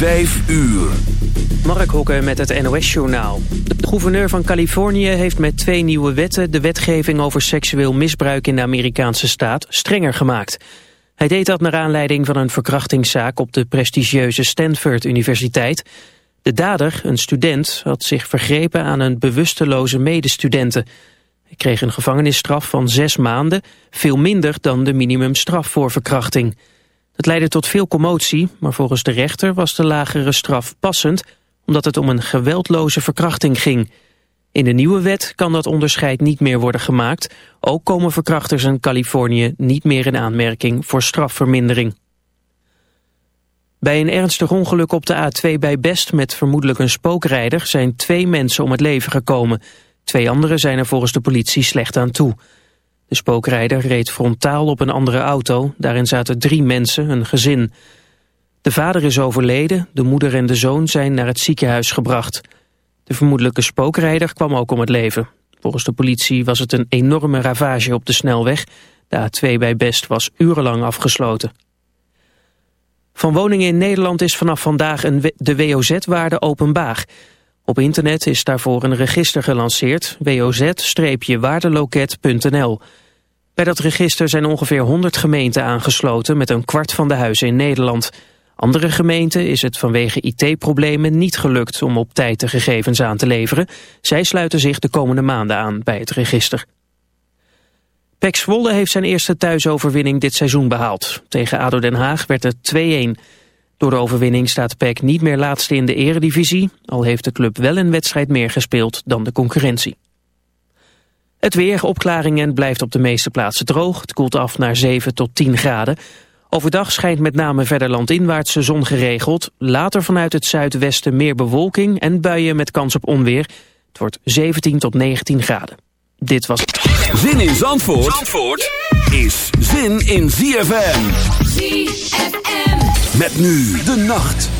Vijf uur. Mark Hokke met het NOS-journaal. De gouverneur van Californië heeft met twee nieuwe wetten... de wetgeving over seksueel misbruik in de Amerikaanse staat strenger gemaakt. Hij deed dat naar aanleiding van een verkrachtingszaak... op de prestigieuze Stanford Universiteit. De dader, een student, had zich vergrepen aan een bewusteloze medestudente. Hij kreeg een gevangenisstraf van zes maanden... veel minder dan de minimumstraf voor verkrachting... Het leidde tot veel commotie, maar volgens de rechter was de lagere straf passend omdat het om een geweldloze verkrachting ging. In de nieuwe wet kan dat onderscheid niet meer worden gemaakt. Ook komen verkrachters in Californië niet meer in aanmerking voor strafvermindering. Bij een ernstig ongeluk op de A2 bij Best met vermoedelijk een spookrijder zijn twee mensen om het leven gekomen. Twee anderen zijn er volgens de politie slecht aan toe. De spookrijder reed frontaal op een andere auto. Daarin zaten drie mensen, een gezin. De vader is overleden, de moeder en de zoon zijn naar het ziekenhuis gebracht. De vermoedelijke spookrijder kwam ook om het leven. Volgens de politie was het een enorme ravage op de snelweg. De A2 bij Best was urenlang afgesloten. Van woningen in Nederland is vanaf vandaag een de WOZ-waarde openbaar. Op internet is daarvoor een register gelanceerd, woz-waardeloket.nl. Bij dat register zijn ongeveer 100 gemeenten aangesloten met een kwart van de huizen in Nederland. Andere gemeenten is het vanwege IT-problemen niet gelukt om op tijd de gegevens aan te leveren. Zij sluiten zich de komende maanden aan bij het register. Pek Zwolle heeft zijn eerste thuisoverwinning dit seizoen behaald. Tegen ADO Den Haag werd het 2-1. Door de overwinning staat PEC niet meer laatste in de eredivisie, al heeft de club wel een wedstrijd meer gespeeld dan de concurrentie. Het weer, opklaringen, blijft op de meeste plaatsen droog. Het koelt af naar 7 tot 10 graden. Overdag schijnt met name verder landinwaarts de zon geregeld. Later vanuit het zuidwesten meer bewolking en buien met kans op onweer. Het wordt 17 tot 19 graden. Dit was... Zin in Zandvoort, is zin in ZFM. ZFM. Met nu de nacht.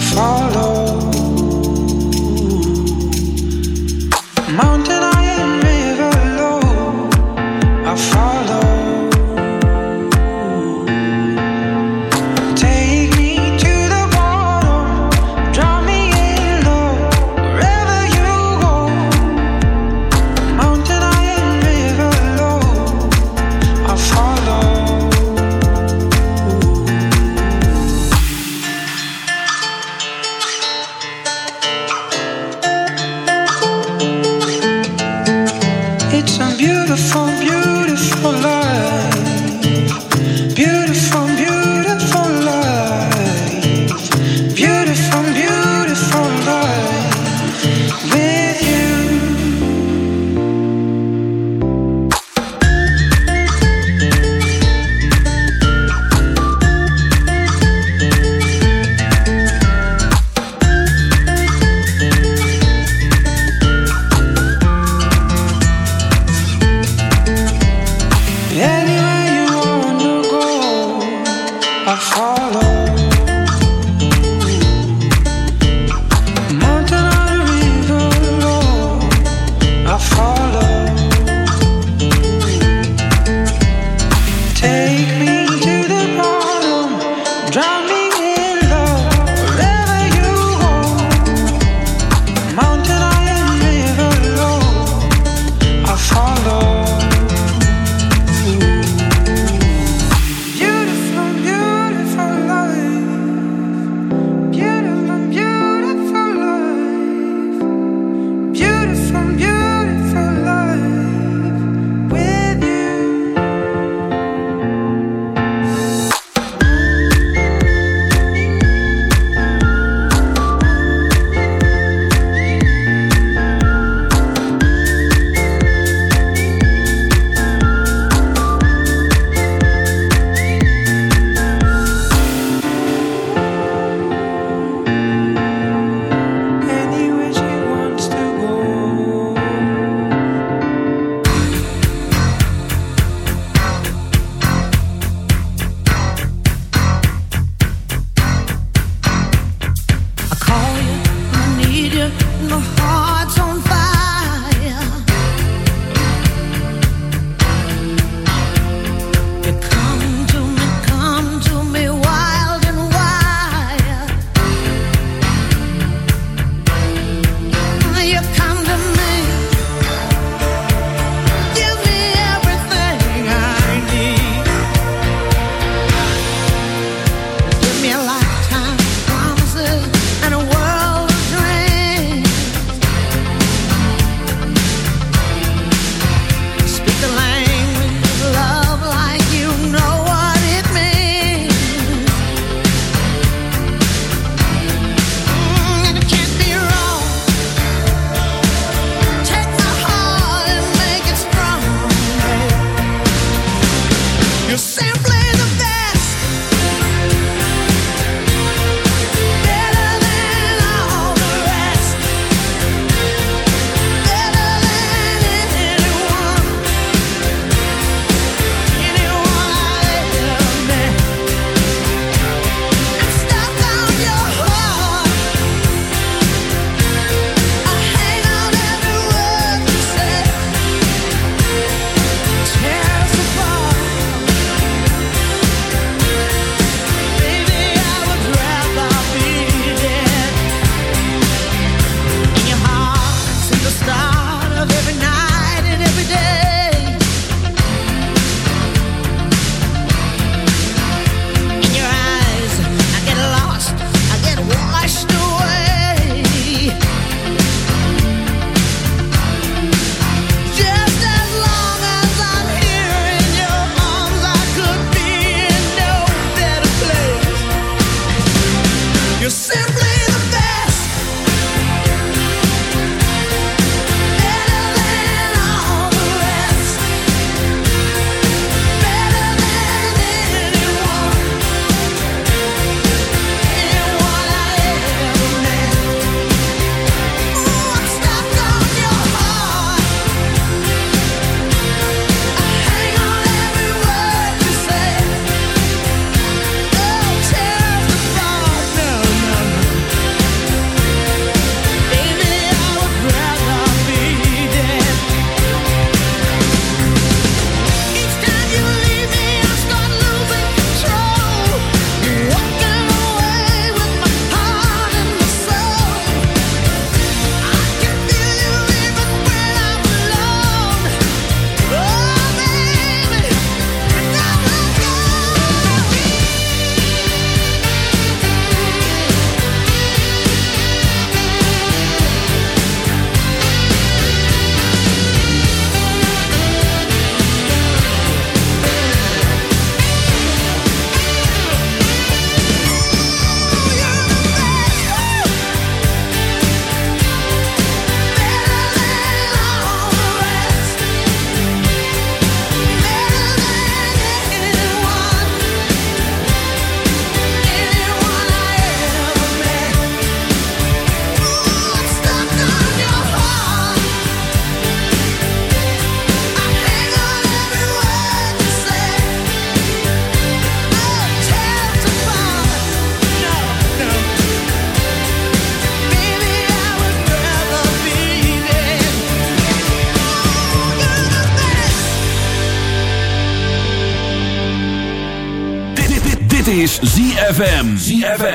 fall.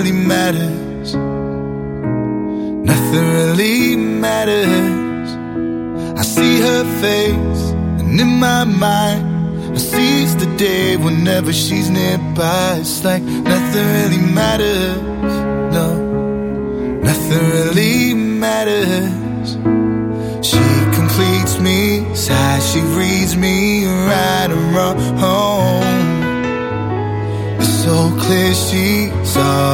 Really matters. Nothing really matters. I see her face, and in my mind, I seize the day whenever she's nearby. It's like nothing really matters. No, nothing really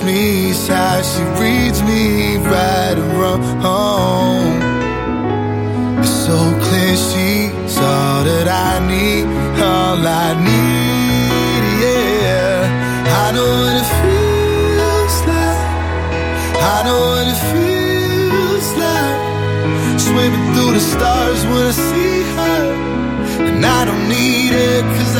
Completes me, sighs, she reads me right and wrong. It's so clear she's all that I need, all I need, yeah. I know what it feels like. I know what it feels like. Swimming through the stars when I see her. And I don't need it cause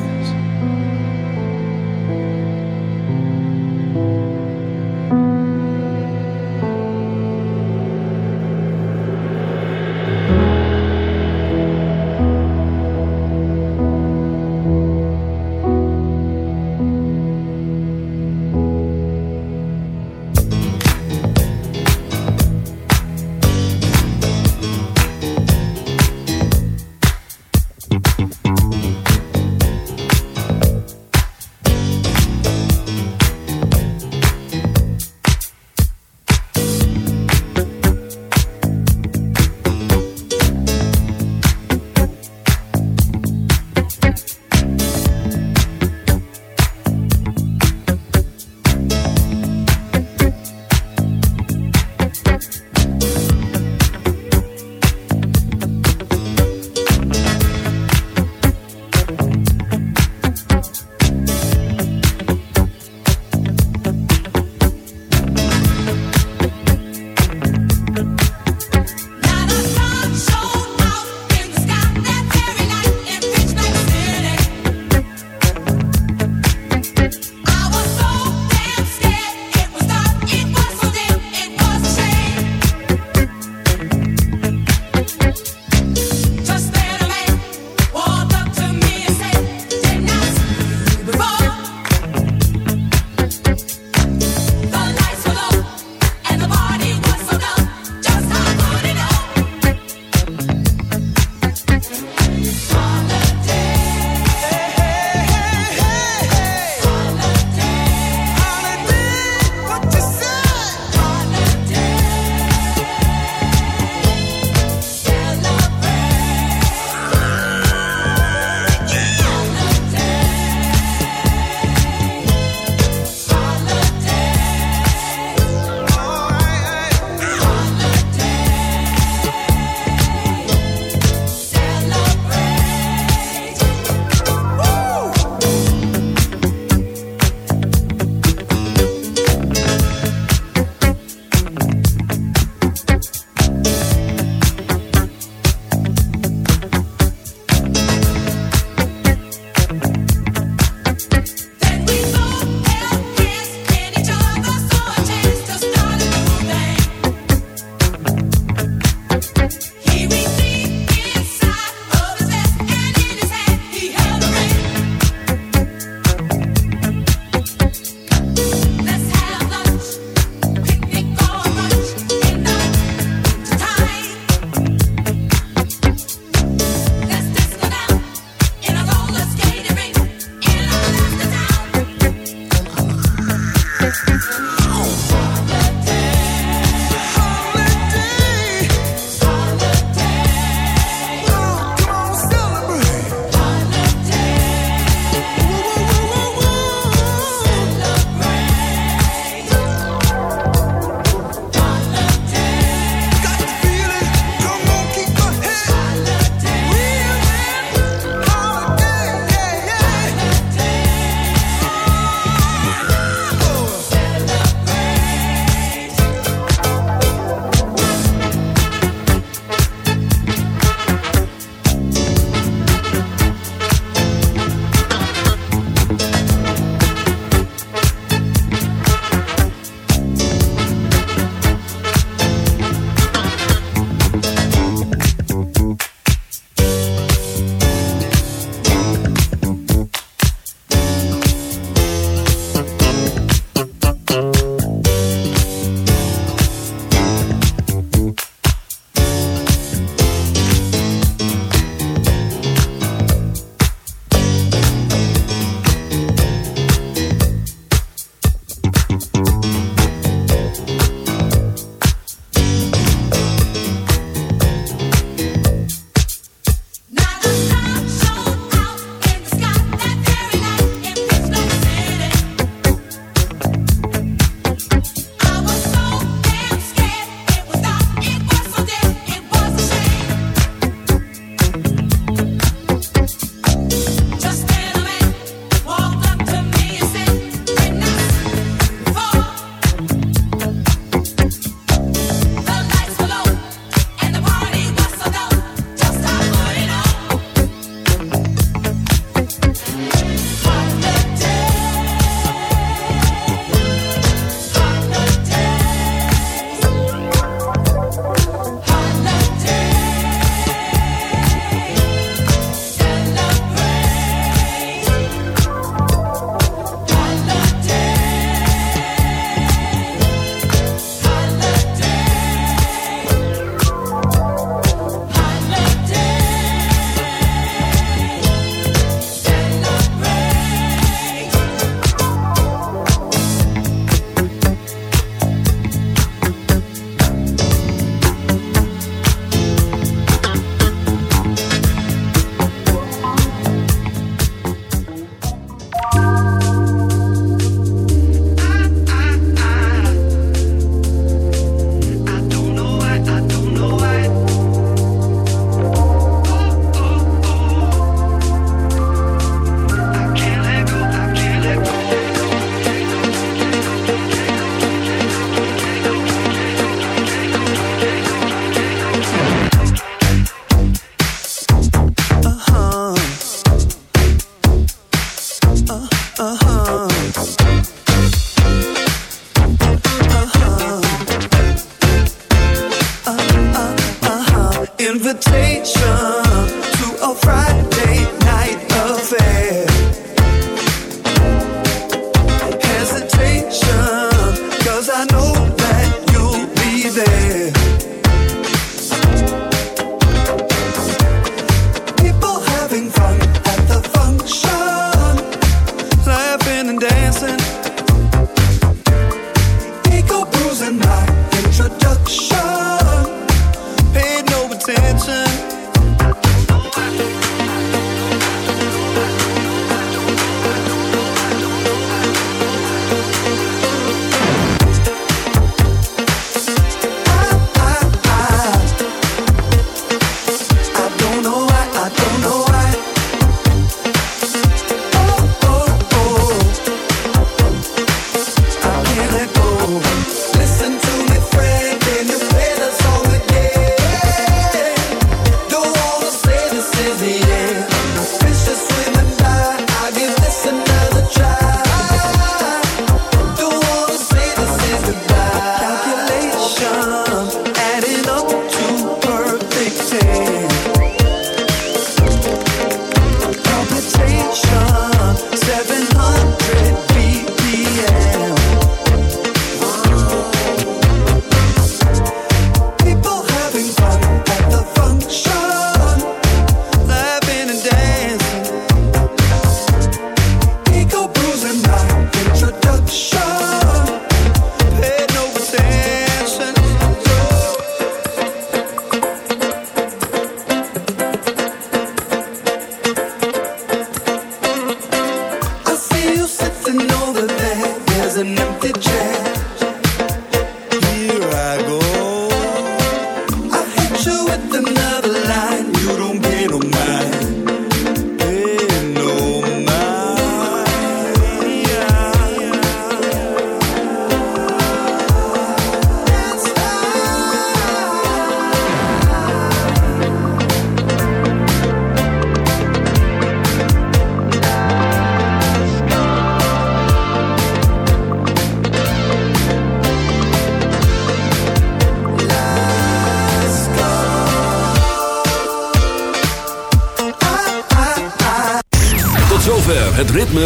Oh.